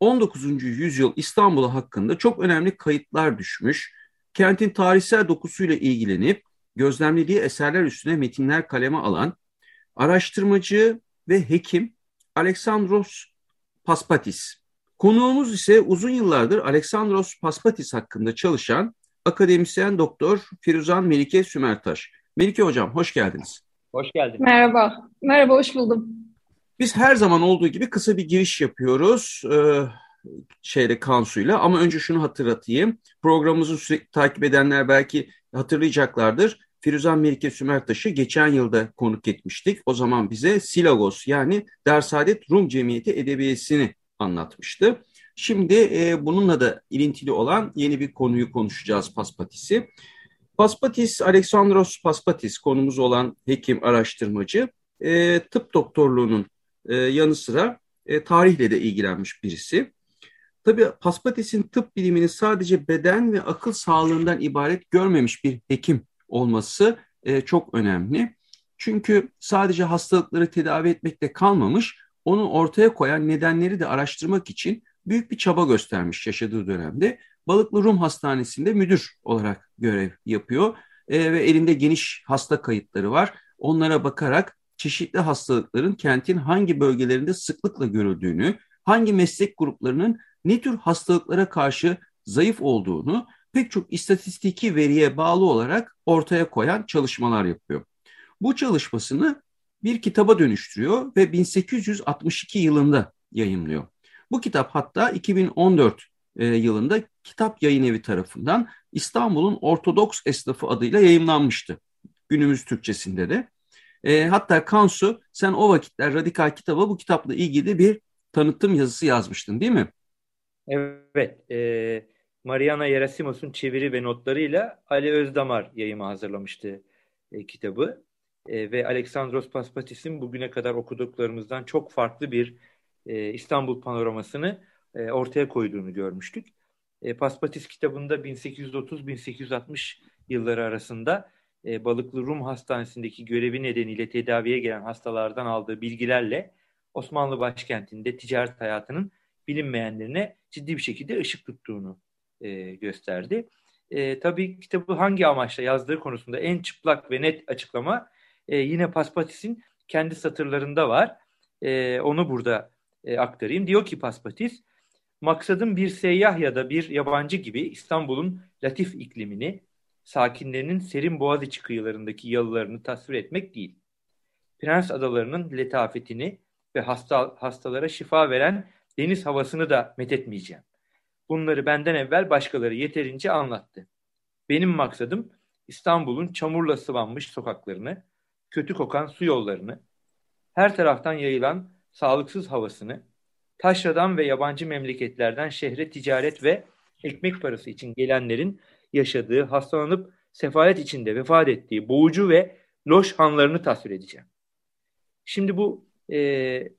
19. yüzyıl İstanbul hakkında çok önemli kayıtlar düşmüş, kentin tarihsel dokusuyla ilgilenip gözlemlediği eserler üstüne metinler kaleme alan araştırmacı ve hekim Aleksandros Paspatis. Konuğumuz ise uzun yıllardır Aleksandros Paspatis hakkında çalışan akademisyen doktor Firuzan Melike Sümertaş. Melike hocam hoş geldiniz. Hoş geldin. Merhaba. Merhaba, hoş buldum. Biz her zaman olduğu gibi kısa bir giriş yapıyoruz e, şeyle Kansu'yla ama önce şunu hatırlatayım. Programımızı sürekli takip edenler belki hatırlayacaklardır. Firuzan Melike Sümertaş'ı geçen yılda konuk etmiştik. O zaman bize Silagos yani Dersadet Rum Cemiyeti Edebiyesi'ni anlatmıştı. Şimdi e, bununla da ilintili olan yeni bir konuyu konuşacağız Paspatisi. Paspatis, Aleksandros Paspatis konumuz olan hekim, araştırmacı, e, tıp doktorluğunun e, yanı sıra e, tarihle de ilgilenmiş birisi. Tabii Paspatis'in tıp bilimini sadece beden ve akıl sağlığından ibaret görmemiş bir hekim olması e, çok önemli. Çünkü sadece hastalıkları tedavi etmekte kalmamış, onu ortaya koyan nedenleri de araştırmak için büyük bir çaba göstermiş yaşadığı dönemde. Balıklı Rum Hastanesi'nde müdür olarak görev yapıyor e, ve elinde geniş hasta kayıtları var. Onlara bakarak çeşitli hastalıkların kentin hangi bölgelerinde sıklıkla görüldüğünü, hangi meslek gruplarının ne tür hastalıklara karşı zayıf olduğunu pek çok istatistiki veriye bağlı olarak ortaya koyan çalışmalar yapıyor. Bu çalışmasını bir kitaba dönüştürüyor ve 1862 yılında yayınlıyor. Bu kitap hatta 2014 e, yılında Kitap Yayın Evi tarafından İstanbul'un Ortodoks Esnafı adıyla yayınlanmıştı. Günümüz Türkçesinde de. E, hatta Kansu sen o vakitler Radikal Kitaba bu kitapla ilgili bir tanıtım yazısı yazmıştın değil mi? Evet. E, Mariana Yerasimos'un çeviri ve notlarıyla Ali Özdamar yayımı hazırlamıştı e, kitabı. E, ve Aleksandros Paspatis'in bugüne kadar okuduklarımızdan çok farklı bir e, İstanbul panoramasını e, ortaya koyduğunu görmüştük. E, Paspatis kitabında 1830-1860 yılları arasında e, Balıklı Rum Hastanesi'ndeki görevi nedeniyle tedaviye gelen hastalardan aldığı bilgilerle Osmanlı başkentinde ticaret hayatının bilinmeyenlerine ciddi bir şekilde ışık tuttuğunu e, gösterdi. E, tabii kitabı hangi amaçla yazdığı konusunda en çıplak ve net açıklama e, yine Paspatis'in kendi satırlarında var. E, onu burada e, aktarayım. Diyor ki Paspatis, maksadım bir seyyah ya da bir yabancı gibi İstanbul'un latif iklimini, sakinlerinin serin Boğaziçi kıyılarındaki yalılarını tasvir etmek değil. Prens adalarının letafetini ve hasta, hastalara şifa veren deniz havasını da methetmeyeceğim. Bunları benden evvel başkaları yeterince anlattı. Benim maksadım İstanbul'un çamurla sıvanmış sokaklarını, kötü kokan su yollarını, her taraftan yayılan sağlıksız havasını, taşradan ve yabancı memleketlerden şehre ticaret ve ekmek parası için gelenlerin yaşadığı, hastalanıp sefalet içinde vefat ettiği boğucu ve loş hanlarını tasvir edeceğim. Şimdi bu e,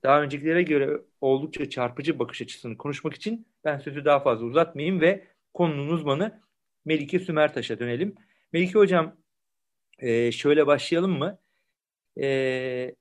daha öncekilere göre oldukça çarpıcı bakış açısını konuşmak için ben sözü daha fazla uzatmayayım ve konunun uzmanı Melike Sümertaş'a dönelim. Melike Hocam e, şöyle başlayalım mı? E,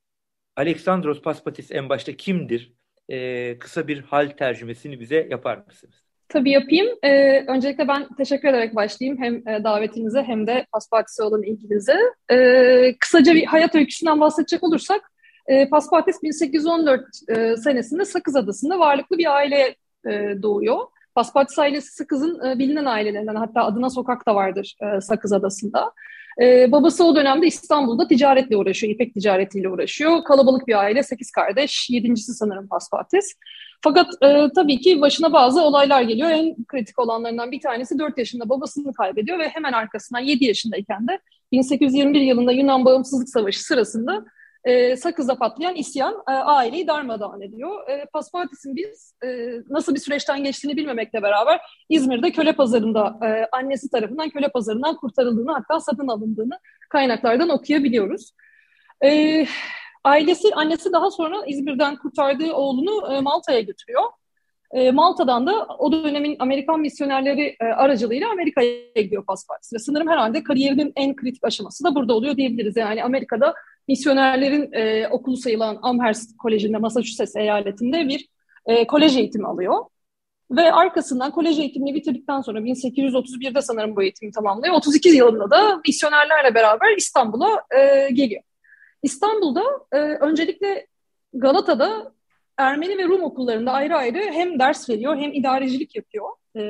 Aleksandros Paspatis en başta kimdir? E, kısa bir hal tercümesini bize yapar mısınız? Tabii yapayım. Ee, öncelikle ben teşekkür ederek başlayayım hem e, davetinize hem de Paspatis'e olan ilginize. Ee, kısaca bir hayat öyküsünden bahsedecek olursak E, Paspatis 1814 e, senesinde Sakız Adası'nda varlıklı bir aile e, doğuyor. Paspatis ailesi Sakız'ın e, bilinen ailelerinden hatta adına sokak da vardır e, Sakız Adası'nda. E, babası o dönemde İstanbul'da ticaretle uğraşıyor, ipek ticaretiyle uğraşıyor. Kalabalık bir aile, sekiz kardeş, yedincisi sanırım Paspatis. Fakat e, tabii ki başına bazı olaylar geliyor. En kritik olanlarından bir tanesi 4 yaşında babasını kaybediyor ve hemen arkasından 7 yaşındayken de 1821 yılında Yunan Bağımsızlık Savaşı sırasında e, Sakız'da patlayan isyan e, aileyi darmadağın ediyor. E, Paspartis'in biz e, nasıl bir süreçten geçtiğini bilmemekle beraber İzmir'de köle pazarında e, annesi tarafından köle pazarından kurtarıldığını hatta satın alındığını kaynaklardan okuyabiliyoruz. E, ailesi, annesi daha sonra İzmir'den kurtardığı oğlunu e, Malta'ya götürüyor. E, Malta'dan da o dönemin Amerikan misyonerleri e, aracılığıyla Amerika'ya gidiyor Paspartis. Ve sanırım herhalde kariyerinin en kritik aşaması da burada oluyor diyebiliriz. Yani Amerika'da misyonerlerin e, okulu sayılan Amherst Koleji'nde Massachusetts eyaletinde bir e, kolej eğitimi alıyor. Ve arkasından kolej eğitimini bitirdikten sonra 1831'de sanırım bu eğitimi tamamlıyor. 32 yılında da misyonerlerle beraber İstanbul'a e, geliyor. İstanbul'da e, öncelikle Galata'da Ermeni ve Rum okullarında ayrı ayrı hem ders veriyor hem idarecilik yapıyor. E,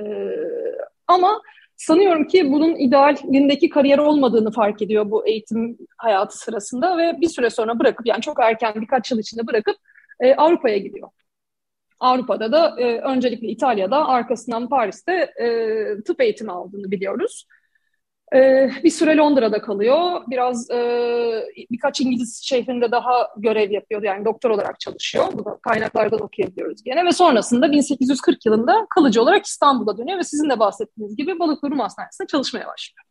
ama sanıyorum ki bunun idealindeki kariyer olmadığını fark ediyor bu eğitim hayatı sırasında ve bir süre sonra bırakıp yani çok erken birkaç yıl içinde bırakıp e, Avrupa'ya gidiyor. Avrupa'da da e, öncelikle İtalya'da arkasından Paris'te e, tıp eğitimi aldığını biliyoruz. Ee, bir süre Londra'da kalıyor. Biraz e, birkaç İngiliz şehrinde daha görev yapıyor. Yani doktor olarak çalışıyor. Bu da kaynaklardan okuyabiliyoruz gene. Ve sonrasında 1840 yılında kalıcı olarak İstanbul'a dönüyor ve sizin de bahsettiğiniz gibi Balıklı Rum Hastanesi'nde çalışmaya başlıyor.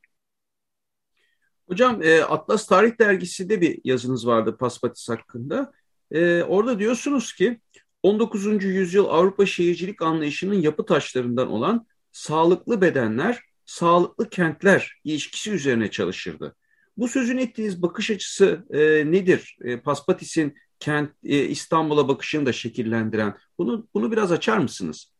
Hocam e, Atlas Tarih Dergisi'de bir yazınız vardı Paspatis hakkında. E, orada diyorsunuz ki 19. yüzyıl Avrupa şehircilik anlayışının yapı taşlarından olan sağlıklı bedenler sağlıklı kentler ilişkisi üzerine çalışırdı. Bu sözün ettiğiniz bakış açısı e, nedir? E, Paspatis'in kent e, İstanbul'a bakışını da şekillendiren. Bunu bunu biraz açar mısınız?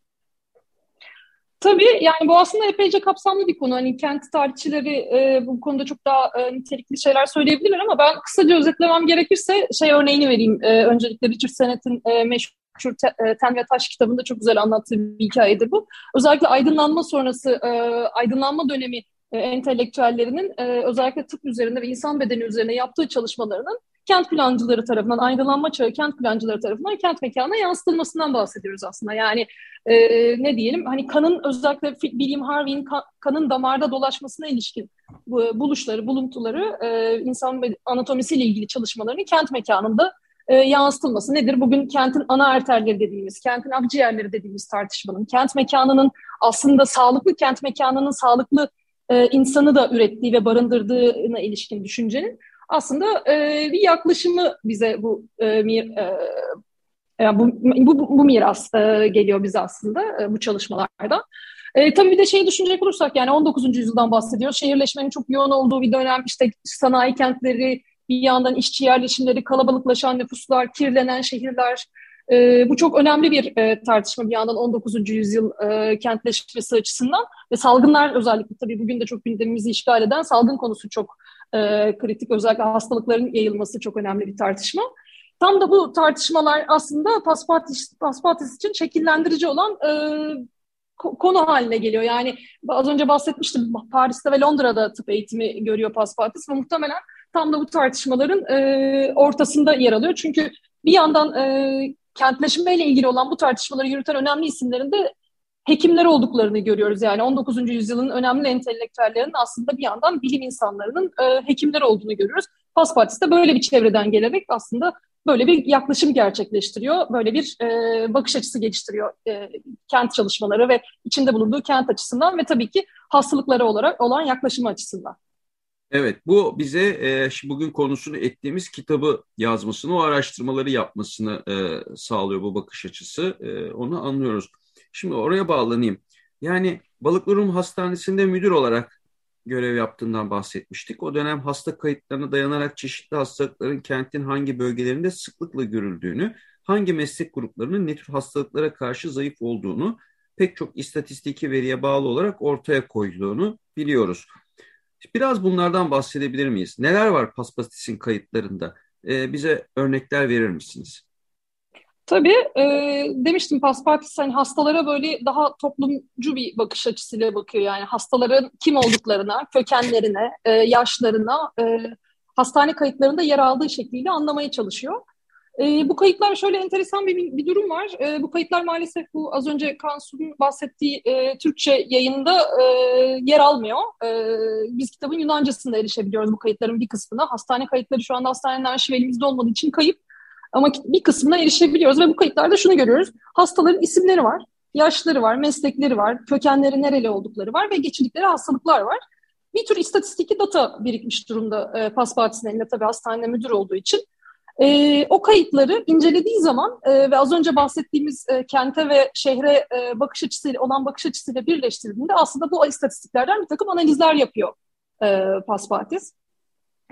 Tabii yani bu aslında epeyce kapsamlı bir konu. Hani kent tarihçileri e, bu konuda çok daha e, nitelikli şeyler söyleyebilirler ama ben kısaca özetlemem gerekirse şey örneğini vereyim. E, öncelikle Richard Sennett'in e, meşhur e, Ten ve Taş kitabında çok güzel anlattığı bir hikayedir bu. Özellikle aydınlanma sonrası, e, aydınlanma dönemi e, entelektüellerinin özellikle tıp üzerinde ve insan bedeni üzerine yaptığı çalışmalarının kent plancıları tarafından, aydınlanma çağı kent plancıları tarafından kent mekanına yansıtılmasından bahsediyoruz aslında. Yani e, ne diyelim, hani kanın özellikle William Harvey'in kan, kanın damarda dolaşmasına ilişkin bu, buluşları, buluntuları, e, insan anatomisiyle ilgili çalışmalarını kent mekanında e, yansıtılması nedir? Bugün kentin ana arterleri dediğimiz, kentin akciğerleri dediğimiz tartışmanın, kent mekanının aslında sağlıklı kent mekanının sağlıklı e, insanı da ürettiği ve barındırdığına ilişkin düşüncenin aslında e, bir yaklaşımı bize bu e, mir, e, yani bu, bu, bu miras e, geliyor bize aslında e, bu çalışmalarda. E, tabii bir de şeyi düşünecek olursak yani 19. yüzyıldan bahsediyor. Şehirleşmenin çok yoğun olduğu bir dönem işte sanayi kentleri, bir yandan işçi yerleşimleri, kalabalıklaşan nüfuslar, kirlenen şehirler. E, bu çok önemli bir e, tartışma bir yandan 19. yüzyıl e, kentleşmesi açısından ve salgınlar özellikle tabii bugün de çok gündemimizi işgal eden salgın konusu çok e, kritik. Özellikle hastalıkların yayılması çok önemli bir tartışma. Tam da bu tartışmalar aslında Paspatis, Paspatis için şekillendirici olan e, konu haline geliyor. Yani az önce bahsetmiştim Paris'te ve Londra'da tıp eğitimi görüyor Paspatis ve muhtemelen tam da bu tartışmaların e, ortasında yer alıyor. Çünkü bir yandan e, kentleşmeyle ilgili olan bu tartışmaları yürüten önemli isimlerin de hekimler olduklarını görüyoruz. Yani 19. yüzyılın önemli entelektüellerinin aslında bir yandan bilim insanlarının e, hekimler olduğunu görüyoruz. Paspartis de böyle bir çevreden gelerek aslında böyle bir yaklaşım gerçekleştiriyor. Böyle bir e, bakış açısı geliştiriyor e, kent çalışmaları ve içinde bulunduğu kent açısından ve tabii ki hastalıklara olarak olan yaklaşımı açısından. Evet, bu bize e, bugün konusunu ettiğimiz kitabı yazmasını, o araştırmaları yapmasını e, sağlıyor bu bakış açısı. E, onu anlıyoruz. Şimdi oraya bağlanayım. Yani Balıklırum Hastanesi'nde müdür olarak görev yaptığından bahsetmiştik. O dönem hasta kayıtlarına dayanarak çeşitli hastalıkların kentin hangi bölgelerinde sıklıkla görüldüğünü, hangi meslek gruplarının ne tür hastalıklara karşı zayıf olduğunu pek çok istatistiki veriye bağlı olarak ortaya koyduğunu biliyoruz. Biraz bunlardan bahsedebilir miyiz? Neler var Paspastis'in kayıtlarında? e, bize örnekler verir misiniz? Tabii e, demiştim Paspartis hani hastalara böyle daha toplumcu bir bakış açısıyla bakıyor. Yani hastaların kim olduklarına, kökenlerine, e, yaşlarına, e, hastane kayıtlarında yer aldığı şekliyle anlamaya çalışıyor. E, bu kayıtlar şöyle enteresan bir, bir durum var. E, bu kayıtlar maalesef bu az önce Kansu'nun bahsettiği e, Türkçe yayında e, yer almıyor. E, biz kitabın Yunancasında erişebiliyoruz bu kayıtların bir kısmına. Hastane kayıtları şu anda hastanenin arşiv elimizde olmadığı için kayıp. Ama bir kısmına erişebiliyoruz ve bu kayıtlarda şunu görüyoruz. Hastaların isimleri var, yaşları var, meslekleri var, kökenleri nereli oldukları var ve geçirdikleri hastalıklar var. Bir tür istatistiki data birikmiş durumda e, Paspartis'in elinde tabii hastane müdür olduğu için. E, o kayıtları incelediği zaman e, ve az önce bahsettiğimiz e, kente ve şehre e, bakış açısıyla olan bakış açısıyla birleştirdiğinde aslında bu istatistiklerden bir takım analizler yapıyor e, Paspartis.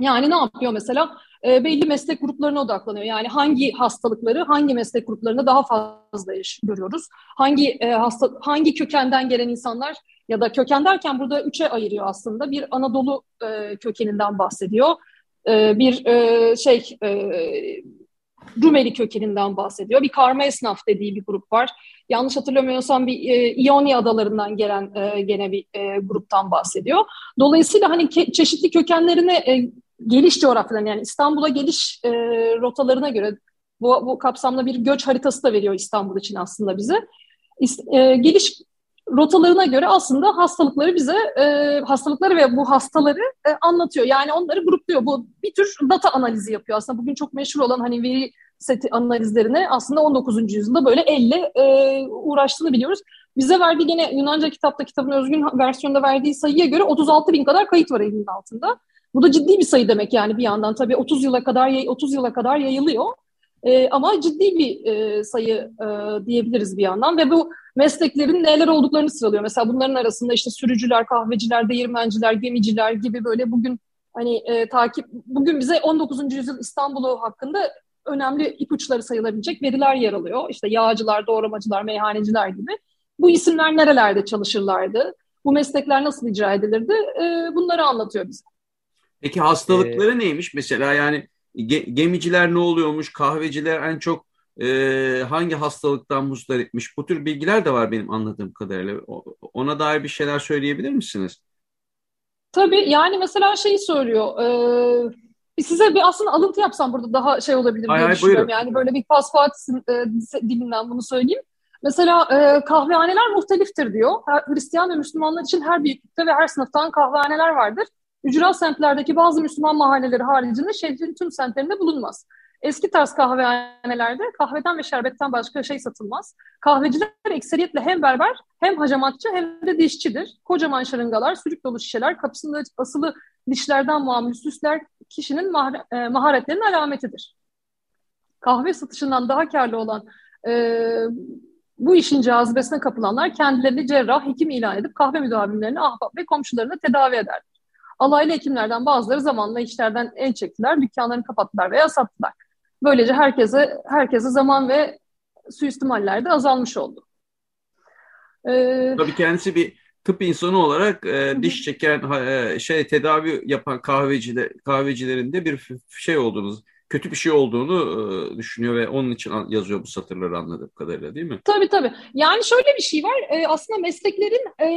Yani ne yapıyor mesela? E, belli meslek gruplarına odaklanıyor. Yani hangi hastalıkları hangi meslek gruplarında daha fazla görüyoruz? Hangi e, hasta hangi kökenden gelen insanlar ya da köken derken burada üçe ayırıyor aslında. Bir Anadolu e, kökeninden bahsediyor. E, bir e, şey e, Rumeli kökeninden bahsediyor. Bir karma esnaf dediği bir grup var. Yanlış hatırlamıyorsam bir İonya adalarından gelen gene bir gruptan bahsediyor. Dolayısıyla hani çeşitli kökenlerine geliş coğrafyadan yani İstanbul'a geliş rotalarına göre bu, bu kapsamda bir göç haritası da veriyor İstanbul için aslında bize. E, geliş rotalarına göre aslında hastalıkları bize e, hastalıkları ve bu hastaları e, anlatıyor. Yani onları grupluyor. Bu bir tür data analizi yapıyor. Aslında bugün çok meşhur olan hani veri seti analizlerine aslında 19. yüzyılda böyle elle e, uğraştığını biliyoruz. Bize verdiği gene Yunanca kitapta kitabın özgün versiyonda verdiği sayıya göre 36 bin kadar kayıt var elinin altında. Bu da ciddi bir sayı demek yani bir yandan tabii 30 yıla kadar 30 yıla kadar yayılıyor. E, ama ciddi bir e, sayı e, diyebiliriz bir yandan ve bu mesleklerin neler olduklarını sıralıyor. Mesela bunların arasında işte sürücüler, kahveciler, değirmenciler, gemiciler gibi böyle bugün hani e, takip bugün bize 19. yüzyıl İstanbul'u hakkında önemli ipuçları sayılabilecek veriler yer alıyor. İşte yağcılar, doğramacılar, meyhaneciler gibi. Bu isimler nerelerde çalışırlardı? Bu meslekler nasıl icra edilirdi? E, bunları anlatıyor bize. Peki hastalıkları ee, neymiş mesela yani ge, gemiciler ne oluyormuş, kahveciler en çok e, hangi hastalıktan muzdaripmiş bu tür bilgiler de var benim anladığım kadarıyla. Ona dair bir şeyler söyleyebilir misiniz? Tabii yani mesela şeyi söylüyor. E, size bir aslında alıntı yapsam burada daha şey olabilir diye düşünüyorum. Yani böyle bir paspat e, dilinden bunu söyleyeyim. Mesela e, kahvehaneler muhteliftir diyor. Her, Hristiyan ve Müslümanlar için her büyüklükte ve her sınıftan kahvehaneler vardır. Ücra semtlerdeki bazı Müslüman mahalleleri haricinde şehrin tüm semtlerinde bulunmaz. Eski tarz kahvehanelerde kahveden ve şerbetten başka şey satılmaz. Kahveciler ekseriyetle hem berber hem hacamatçı hem de dişçidir. Kocaman şırıngalar, sürük dolu şişeler, kapısında asılı dişlerden muamül süsler kişinin e, maharetlerinin alametidir. Kahve satışından daha karlı olan e, bu işin cazibesine kapılanlar kendilerini cerrah, hekim ilan edip kahve müdavimlerini, ahbap ve komşularını tedavi eder. Alaylı hekimlerden bazıları zamanla işlerden el çektiler, dükkanlarını kapattılar veya sattılar. Böylece herkese herkese zaman ve suistimaller de azalmış oldu. Ee, Tabii kendisi bir tıp insanı olarak e, diş çeken e, şey tedavi yapan kahveciler kahvecilerin de bir şey olduğunu kötü bir şey olduğunu e, düşünüyor ve onun için yazıyor bu satırları anladığım kadarıyla değil mi? Tabii tabii. Yani şöyle bir şey var. E, aslında mesleklerin e,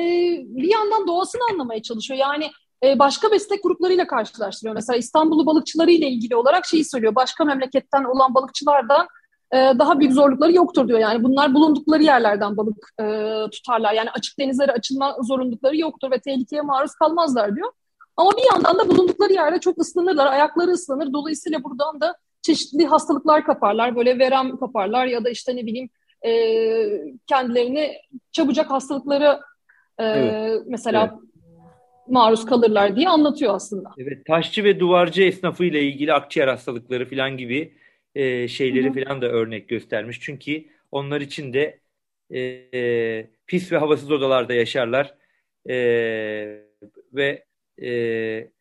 bir yandan doğasını anlamaya çalışıyor. Yani e, başka meslek gruplarıyla karşılaştırıyor. Mesela İstanbullu balıkçıları ile ilgili olarak şeyi söylüyor. Başka memleketten olan balıkçılardan e, daha büyük zorlukları yoktur diyor. Yani bunlar bulundukları yerlerden balık e, tutarlar. Yani açık denizlere açılma zorunlulukları yoktur ve tehlikeye maruz kalmazlar diyor. Ama bir yandan da bulundukları yerde çok ıslanırlar, ayakları ıslanır. Dolayısıyla buradan da çeşitli hastalıklar kaparlar, böyle verem kaparlar ya da işte ne bileyim e, kendilerini çabucak hastalıkları e, evet. mesela evet maruz kalırlar diye anlatıyor aslında. Evet, taşçı ve duvarcı esnafı ile ilgili akciğer hastalıkları falan gibi e, şeyleri Hı-hı. falan da örnek göstermiş. Çünkü onlar için de e, e, pis ve havasız odalarda yaşarlar e, ve e,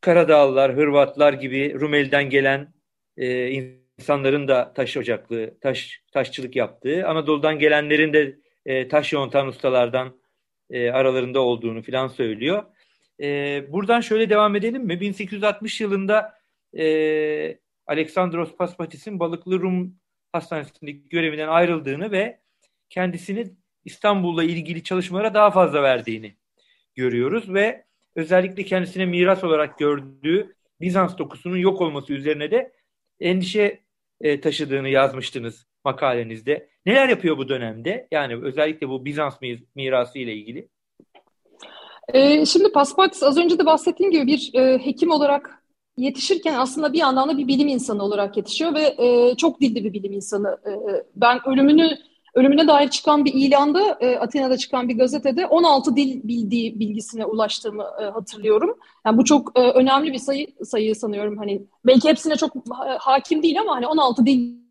Karadağlılar, Hırvatlar gibi Rumeli'den gelen e, insanların da taş ocaklı, taş taşçılık yaptığı, Anadolu'dan gelenlerin de e, taş yontan ustalardan e, aralarında olduğunu filan söylüyor. E, buradan şöyle devam edelim mi? 1860 yılında e, Alexandros Paspatis'in Balıklı Rum Hastanesi'ndeki görevinden ayrıldığını ve kendisini İstanbul'la ilgili çalışmalara daha fazla verdiğini görüyoruz ve özellikle kendisine miras olarak gördüğü Bizans dokusunun yok olması üzerine de endişe e, taşıdığını yazmıştınız makalenizde. Neler yapıyor bu dönemde? Yani özellikle bu Bizans mirası ile ilgili. E, şimdi Paspartis az önce de bahsettiğim gibi bir e, hekim olarak yetişirken aslında bir yandan da bir bilim insanı olarak yetişiyor ve e, çok dilli bir bilim insanı. E, ben ölümünü ölümüne dair çıkan bir ilanda e, Atina'da çıkan bir gazetede 16 dil bildiği bilgisine ulaştığımı e, hatırlıyorum. Yani bu çok e, önemli bir sayı sayı sanıyorum. Hani belki hepsine çok ha, hakim değil ama hani 16 dille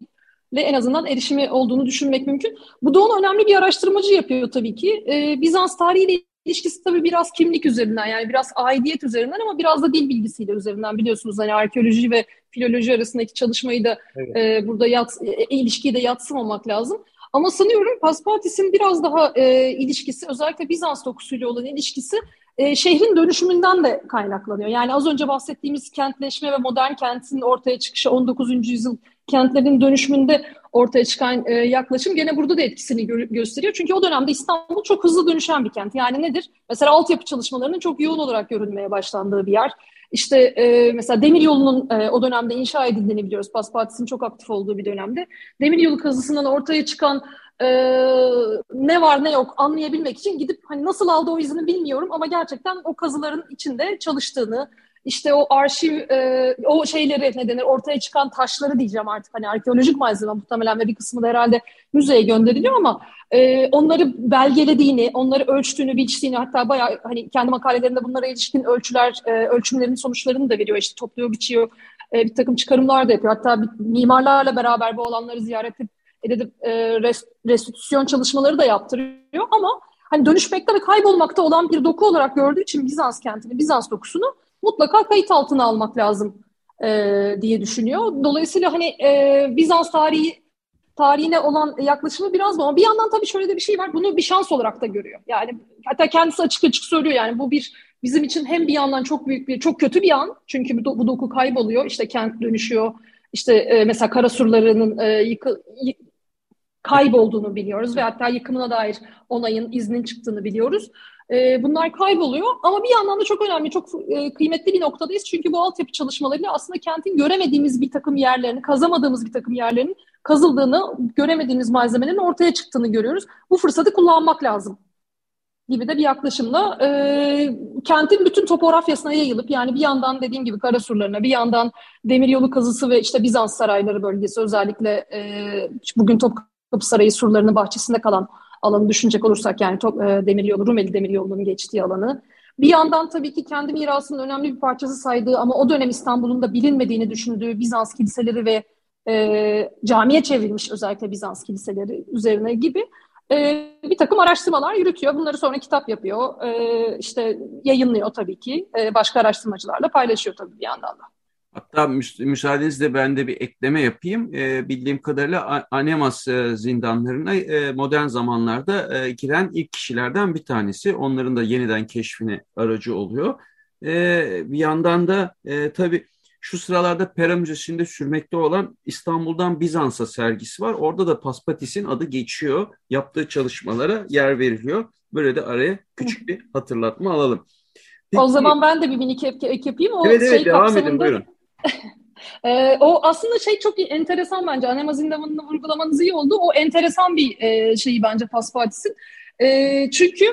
en azından erişimi olduğunu düşünmek mümkün. Bu da onu önemli bir araştırmacı yapıyor tabii ki. E, Bizans tarihiyle ilişkisi tabii biraz kimlik üzerinden yani biraz aidiyet üzerinden ama biraz da dil bilgisiyle üzerinden biliyorsunuz hani arkeoloji ve filoloji arasındaki çalışmayı da evet. e, burada yat, e, ilişkiyi de yatsımamak lazım. Ama sanıyorum Paspatis'in biraz daha e, ilişkisi özellikle Bizans dokusuyla olan ilişkisi e, şehrin dönüşümünden de kaynaklanıyor. Yani az önce bahsettiğimiz kentleşme ve modern kentin ortaya çıkışı 19. yüzyıl kentlerin dönüşümünde ortaya çıkan e, yaklaşım gene burada da etkisini gö- gösteriyor. Çünkü o dönemde İstanbul çok hızlı dönüşen bir kent. Yani nedir? Mesela altyapı çalışmalarının çok yoğun olarak görülmeye başlandığı bir yer. İşte e, mesela demiryolunun e, o dönemde inşa edildiğini biliyoruz. Paspatis'in çok aktif olduğu bir dönemde. Demiryolu kazısından ortaya çıkan e, ne var ne yok anlayabilmek için gidip hani nasıl aldı o izini bilmiyorum ama gerçekten o kazıların içinde çalıştığını, işte o arşiv, e, o şeyleri ne denir ortaya çıkan taşları diyeceğim artık hani arkeolojik malzeme muhtemelen ve bir kısmı da herhalde müzeye gönderiliyor ama e, onları belgelediğini, onları ölçtüğünü, biçtiğini hatta bayağı hani kendi makalelerinde bunlara ilişkin ölçüler, e, ölçümlerin sonuçlarını da veriyor işte topluyor, biçiyor, e, bir takım çıkarımlar da yapıyor. Hatta mimarlarla beraber bu alanları ziyaret edip e, rest, restitüsyon çalışmaları da yaptırıyor ama hani dönüşmekte ve kaybolmakta olan bir doku olarak gördüğü için Bizans kentini, Bizans dokusunu mutlaka kayıt altına almak lazım e, diye düşünüyor. Dolayısıyla hani e, Bizans tarihi tarihine olan yaklaşımı biraz bu. Ama bir yandan tabii şöyle de bir şey var. Bunu bir şans olarak da görüyor. Yani hatta kendisi açık açık söylüyor yani bu bir bizim için hem bir yandan çok büyük bir çok kötü bir an. Çünkü bu, bu doku kayboluyor. İşte kent dönüşüyor. İşte e, mesela Karasurlarının e, yıkı, kaybolduğunu biliyoruz ve hatta yıkımına dair onayın, iznin çıktığını biliyoruz. E, bunlar kayboluyor ama bir yandan da çok önemli, çok e, kıymetli bir noktadayız. Çünkü bu altyapı çalışmalarıyla aslında kentin göremediğimiz bir takım yerlerini, kazamadığımız bir takım yerlerin kazıldığını, göremediğimiz malzemelerin ortaya çıktığını görüyoruz. Bu fırsatı kullanmak lazım gibi de bir yaklaşımla e, kentin bütün topografyasına yayılıp yani bir yandan dediğim gibi Karasurlarına bir yandan demiryolu kazısı ve işte Bizans sarayları bölgesi özellikle e, bugün Topkapı Sarayı surlarının bahçesinde kalan alanı düşünecek olursak yani e, demiryolu Rumeli demiryolunun geçtiği alanı bir yandan tabii ki kendi mirasının önemli bir parçası saydığı ama o dönem İstanbul'un da bilinmediğini düşündüğü Bizans kiliseleri ve e, camiye çevrilmiş özellikle Bizans kiliseleri üzerine gibi e, bir takım araştırmalar yürütüyor. Bunları sonra kitap yapıyor, e, işte yayınlıyor tabii ki. E, başka araştırmacılarla paylaşıyor tabii bir yandan da. Hatta müs müsaadenizle ben de bir ekleme yapayım. E, bildiğim kadarıyla Anemas e, zindanlarına e, modern zamanlarda e, giren ilk kişilerden bir tanesi. Onların da yeniden keşfine aracı oluyor. E, bir yandan da e, tabii şu sıralarda Pera Müzesi'nde sürmekte olan İstanbul'dan Bizans'a sergisi var. Orada da Paspatis'in adı geçiyor. Yaptığı çalışmalara yer veriliyor. Böyle de araya küçük bir hatırlatma alalım. Peki, o zaman ben de bir minik ek, ek yapayım. O evet evet şey devam kapsamında... edin buyurun. E, o aslında şey çok enteresan bence. Anema zindanını vurgulamanız iyi oldu. O enteresan bir e, şeyi bence Paspatis'in. E, çünkü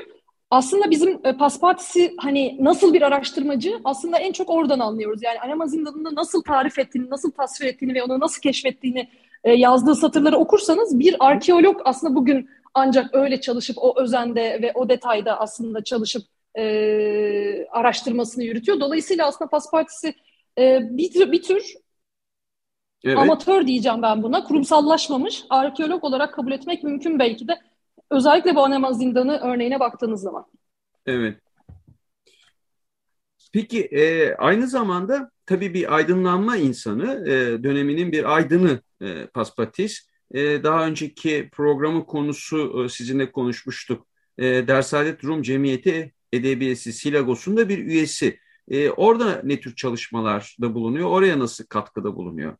aslında bizim e, Paspatisi hani nasıl bir araştırmacı aslında en çok oradan anlıyoruz. Yani Anema zindanını nasıl tarif ettiğini, nasıl tasvir ettiğini ve onu nasıl keşfettiğini e, yazdığı satırları okursanız bir arkeolog aslında bugün ancak öyle çalışıp o özende ve o detayda aslında çalışıp e, araştırmasını yürütüyor. Dolayısıyla aslında Paspartisi e, bir, tür, bir tür evet. amatör diyeceğim ben buna. Kurumsallaşmamış, arkeolog olarak kabul etmek mümkün belki de. Özellikle bu Anema Zindanı örneğine baktığınız zaman. Evet. Peki e, aynı zamanda tabii bir aydınlanma insanı, e, döneminin bir aydını e, Paspatis. E, daha önceki programın konusu e, sizinle konuşmuştuk. E, Dersadet Rum Cemiyeti Edebiyesi Silagos'un da bir üyesi. E, orada ne tür çalışmalarda bulunuyor? Oraya nasıl katkıda bulunuyor?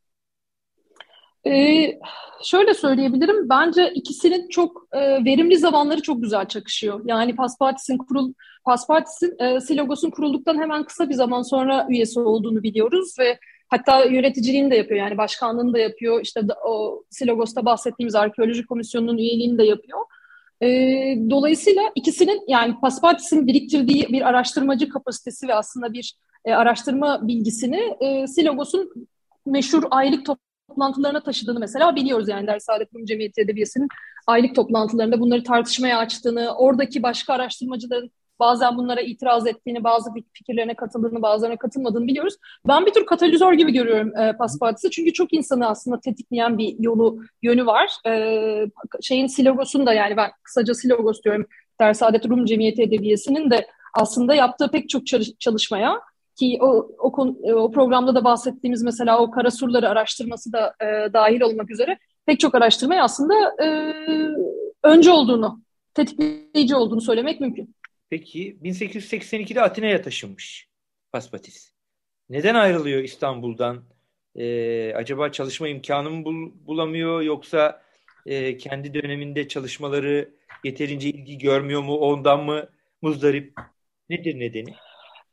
Ee, şöyle söyleyebilirim. Bence ikisinin çok e, verimli zamanları çok güzel çakışıyor. Yani Paspartis'in kurul Paspartis'in e, Silogos'un kurulduktan hemen kısa bir zaman sonra üyesi olduğunu biliyoruz ve hatta yöneticiliğini de yapıyor. Yani başkanlığını da yapıyor. İşte o Silogos'ta bahsettiğimiz arkeoloji komisyonunun üyeliğini de yapıyor. E, dolayısıyla ikisinin yani Paspartis'in biriktirdiği bir araştırmacı kapasitesi ve aslında bir e, araştırma bilgisini e, Silogos'un meşhur aylık toplantılarına taşıdığını mesela biliyoruz. Yani Ders Saadet Rum Cemiyeti Edebiyatı'nın aylık toplantılarında bunları tartışmaya açtığını, oradaki başka araştırmacıların bazen bunlara itiraz ettiğini, bazı fikirlerine katıldığını, bazılarına katılmadığını biliyoruz. Ben bir tür katalizör gibi görüyorum e, Paspartis'i. Çünkü çok insanı aslında tetikleyen bir yolu, yönü var. E, şeyin Silogos'un da yani ben kısaca Silogos diyorum. Dersadet Rum Cemiyeti Edebiyesi'nin de aslında yaptığı pek çok çalışmaya ki o, o, o programda da bahsettiğimiz mesela o kara surları araştırması da e, dahil olmak üzere pek çok araştırmaya aslında e, önce olduğunu, tetikleyici olduğunu söylemek mümkün. Peki 1882'de Atina'ya taşınmış Paspatis. Neden ayrılıyor İstanbul'dan? Ee, acaba çalışma imkanı mı bul, bulamıyor yoksa e, kendi döneminde çalışmaları yeterince ilgi görmüyor mu? Ondan mı muzdarip? Nedir nedeni?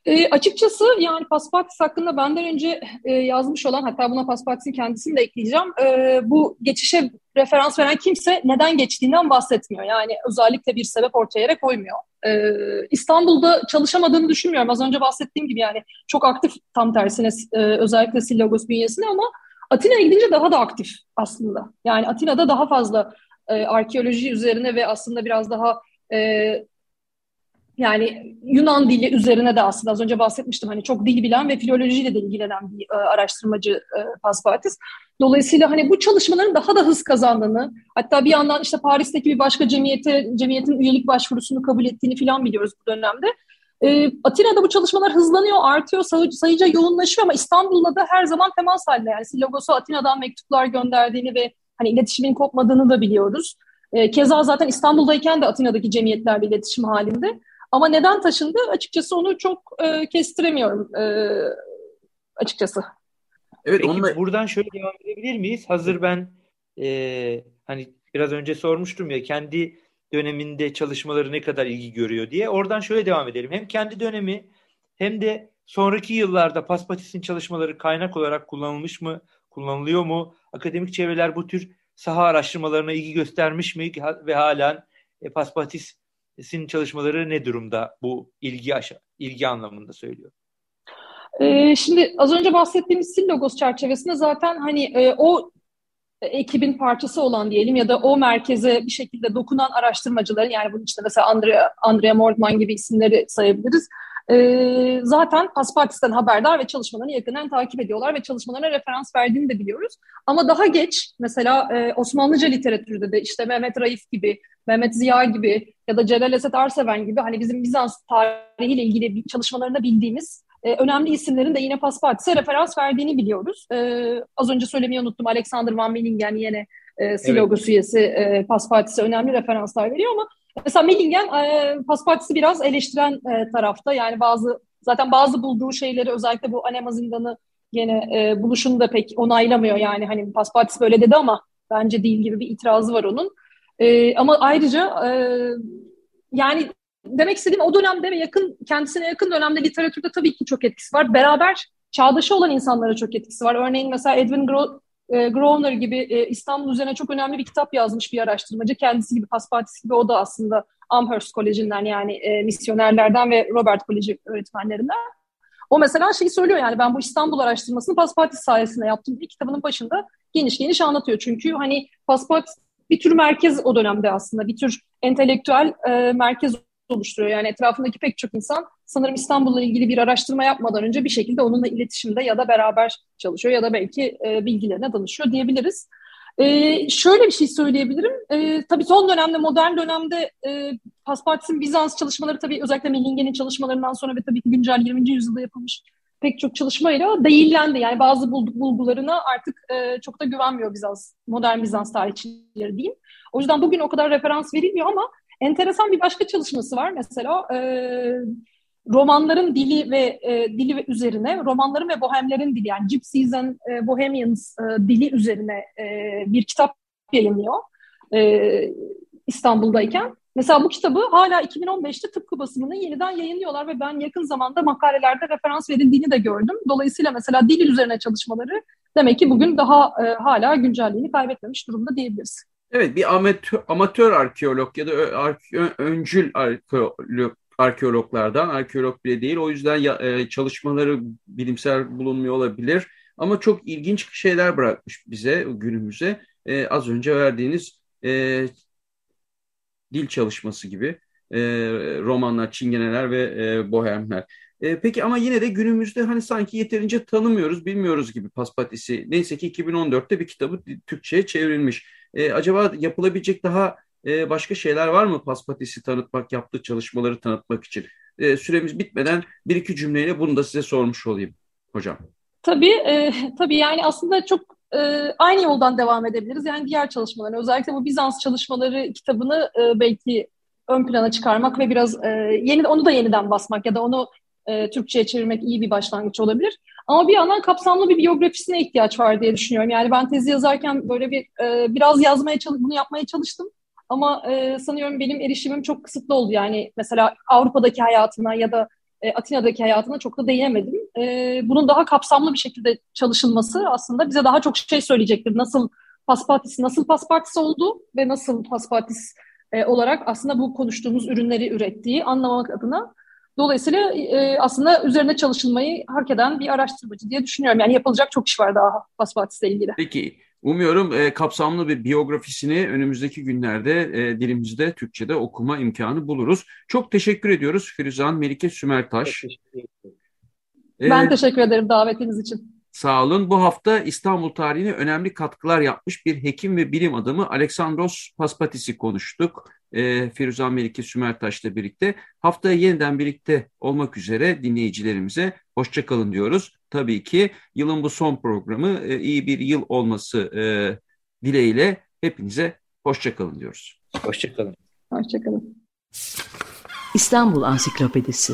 E, açıkçası yani Paspartis hakkında benden önce e, yazmış olan hatta buna Paspartis'in kendisini de ekleyeceğim. E, bu geçişe referans veren kimse neden geçtiğinden bahsetmiyor. Yani özellikle bir sebep ortaya yere koymuyor. E, İstanbul'da çalışamadığını düşünmüyorum. Az önce bahsettiğim gibi yani çok aktif tam tersine e, özellikle Sillagos bünyesine ama Atina'ya gidince daha da aktif aslında. Yani Atina'da daha fazla e, arkeoloji üzerine ve aslında biraz daha e, yani Yunan dili üzerine de aslında az önce bahsetmiştim hani çok dil bilen ve filolojiyle de ilgilenen bir e, araştırmacı e, Paspartis. Dolayısıyla hani bu çalışmaların daha da hız kazandığını, hatta bir yandan işte Paris'teki bir başka cemiyete cemiyetin üyelik başvurusunu kabul ettiğini falan biliyoruz bu dönemde. E, Atina'da bu çalışmalar hızlanıyor, artıyor, say sayıca yoğunlaşıyor ama İstanbul'da da her zaman temas halinde. Yani Silogos'a Atina'dan mektuplar gönderdiğini ve hani iletişimin kopmadığını da biliyoruz. E, keza zaten İstanbul'dayken de Atina'daki cemiyetlerle iletişim halinde. Ama neden taşındı açıkçası onu çok e, kestiremiyorum e, açıkçası. Evet, Peki onunla... buradan şöyle devam edebilir miyiz? Hazır ben e, hani biraz önce sormuştum ya kendi döneminde çalışmaları ne kadar ilgi görüyor diye. Oradan şöyle devam edelim. Hem kendi dönemi hem de sonraki yıllarda Paspatis'in çalışmaları kaynak olarak kullanılmış mı, kullanılıyor mu? Akademik çevreler bu tür saha araştırmalarına ilgi göstermiş mi ve halen e, Paspatis sizin çalışmaları ne durumda bu ilgi aşağı, ilgi anlamında söylüyor? Ee, şimdi az önce bahsettiğimiz Sil Logos çerçevesinde zaten hani e, o ekibin parçası olan diyelim ya da o merkeze bir şekilde dokunan araştırmacıların yani bunun işte mesela Andrea, Andrea Mordman gibi isimleri sayabiliriz. Ee, zaten Paspartis'ten haberdar ve çalışmalarını yakından takip ediyorlar ve çalışmalarına referans verdiğini de biliyoruz. Ama daha geç mesela e, Osmanlıca literatürde de işte Mehmet Raif gibi, Mehmet Ziya gibi ya da Celal Esed Arseven gibi hani bizim Bizans tarihiyle ilgili çalışmalarında bildiğimiz e, önemli isimlerin de yine Paspartis'e referans verdiğini biliyoruz. E, az önce söylemeyi unuttum. Alexander Van Millingen yine e, Silogos evet. üyesi e, Paspartis'e önemli referanslar veriyor ama mesela Millingen e, Paspartis'i biraz eleştiren e, tarafta. Yani bazı zaten bazı bulduğu şeyleri özellikle bu Anema zindanı gene e, buluşunu da pek onaylamıyor. Yani hani Paspartis böyle dedi ama bence değil gibi bir itirazı var onun. E, ama ayrıca e, yani demek istediğim o dönemde ve yakın kendisine yakın dönemde literatürde tabii ki çok etkisi var. Beraber çağdaşı olan insanlara çok etkisi var. Örneğin mesela Edwin Gro e, Groner gibi e, İstanbul üzerine çok önemli bir kitap yazmış bir araştırmacı. Kendisi gibi Paspartis gibi o da aslında Amherst Koleji'nden yani e, misyonerlerden ve Robert Koleji öğretmenlerinden. O mesela şeyi söylüyor yani ben bu İstanbul araştırmasını Paspartis sayesinde yaptım. Bir kitabının başında geniş geniş anlatıyor. Çünkü hani Paspartis bir tür merkez o dönemde aslında. Bir tür entelektüel e, merkez oluşturuyor. Yani etrafındaki pek çok insan sanırım İstanbul'la ilgili bir araştırma yapmadan önce bir şekilde onunla iletişimde ya da beraber çalışıyor ya da belki e, bilgilerine danışıyor diyebiliriz. E, şöyle bir şey söyleyebilirim. E, tabii son dönemde, modern dönemde e, Paspartis'in Bizans çalışmaları tabii özellikle Mellingen'in çalışmalarından sonra ve tabii ki güncel 20. yüzyılda yapılmış pek çok çalışmayla değillendi. Yani bazı bulgularına artık e, çok da güvenmiyor Bizans, modern Bizans tarihçileri diyeyim. O yüzden bugün o kadar referans verilmiyor ama enteresan bir başka çalışması var mesela. E, romanların dili ve e, dili üzerine, romanların ve bohemlerin dili yani Gypsies and e, Bohemians e, dili üzerine e, bir kitap yayınlıyor e, İstanbul'dayken. Mesela bu kitabı hala 2015'te tıpkı basımını yeniden yayınlıyorlar ve ben yakın zamanda makalelerde referans verildiğini de gördüm. Dolayısıyla mesela dil üzerine çalışmaları demek ki bugün daha e, hala güncelliğini kaybetmemiş durumda diyebiliriz. Evet bir amatör, amatör arkeolog ya da öncül arkeolog, arkeologlardan, arkeolog bile değil. O yüzden ya, e, çalışmaları bilimsel bulunmuyor olabilir. Ama çok ilginç şeyler bırakmış bize günümüze. E, az önce verdiğiniz e, dil çalışması gibi e, romanlar, çingeneler ve e, bohemler. E, peki ama yine de günümüzde hani sanki yeterince tanımıyoruz, bilmiyoruz gibi Paspatisi. Neyse ki 2014'te bir kitabı Türkçe'ye çevrilmiş. E, acaba yapılabilecek daha e, başka şeyler var mı Paspatisi tanıtmak, yaptığı çalışmaları tanıtmak için? E, süremiz bitmeden bir iki cümleyle bunu da size sormuş olayım hocam. Tabii, e, tabii yani aslında çok e, aynı yoldan devam edebiliriz. Yani diğer çalışmaları, özellikle bu Bizans çalışmaları kitabını e, belki ön plana çıkarmak ve biraz e, yeni onu da yeniden basmak ya da onu e, Türkçe'ye çevirmek iyi bir başlangıç olabilir. Ama bir yandan kapsamlı bir biyografisine ihtiyaç var diye düşünüyorum. Yani ben tezi yazarken böyle bir e, biraz yazmaya çalış, bunu yapmaya çalıştım. Ama e, sanıyorum benim erişimim çok kısıtlı oldu. Yani mesela Avrupa'daki hayatına ya da e, Atina'daki hayatına çok da değinemedim. E, bunun daha kapsamlı bir şekilde çalışılması aslında bize daha çok şey söyleyecektir. Nasıl Paspatis, nasıl Paspatis oldu ve nasıl Paspatis e, olarak aslında bu konuştuğumuz ürünleri ürettiği anlamak adına. Dolayısıyla e, aslında üzerine çalışılmayı hak eden bir araştırmacı diye düşünüyorum. Yani yapılacak çok iş var daha Paspatis'le ilgili. Peki Umuyorum e, kapsamlı bir biyografisini önümüzdeki günlerde e, dilimizde Türkçe'de okuma imkanı buluruz. Çok teşekkür ediyoruz Firuzan Melike Sümertaş. Ben ee, teşekkür ederim davetiniz için. Sağ olun. Bu hafta İstanbul tarihine önemli katkılar yapmış bir hekim ve bilim adamı Aleksandros Paspatis'i konuştuk. E, Firuzan Melike Sümertaş'la birlikte. Haftaya yeniden birlikte olmak üzere dinleyicilerimize hoşçakalın diyoruz. Tabii ki yılın bu son programı e, iyi bir yıl olması e, dileğiyle hepinize hoşçakalın diyoruz. Hoşçakalın. Hoşçakalın. İstanbul Ansiklopedisi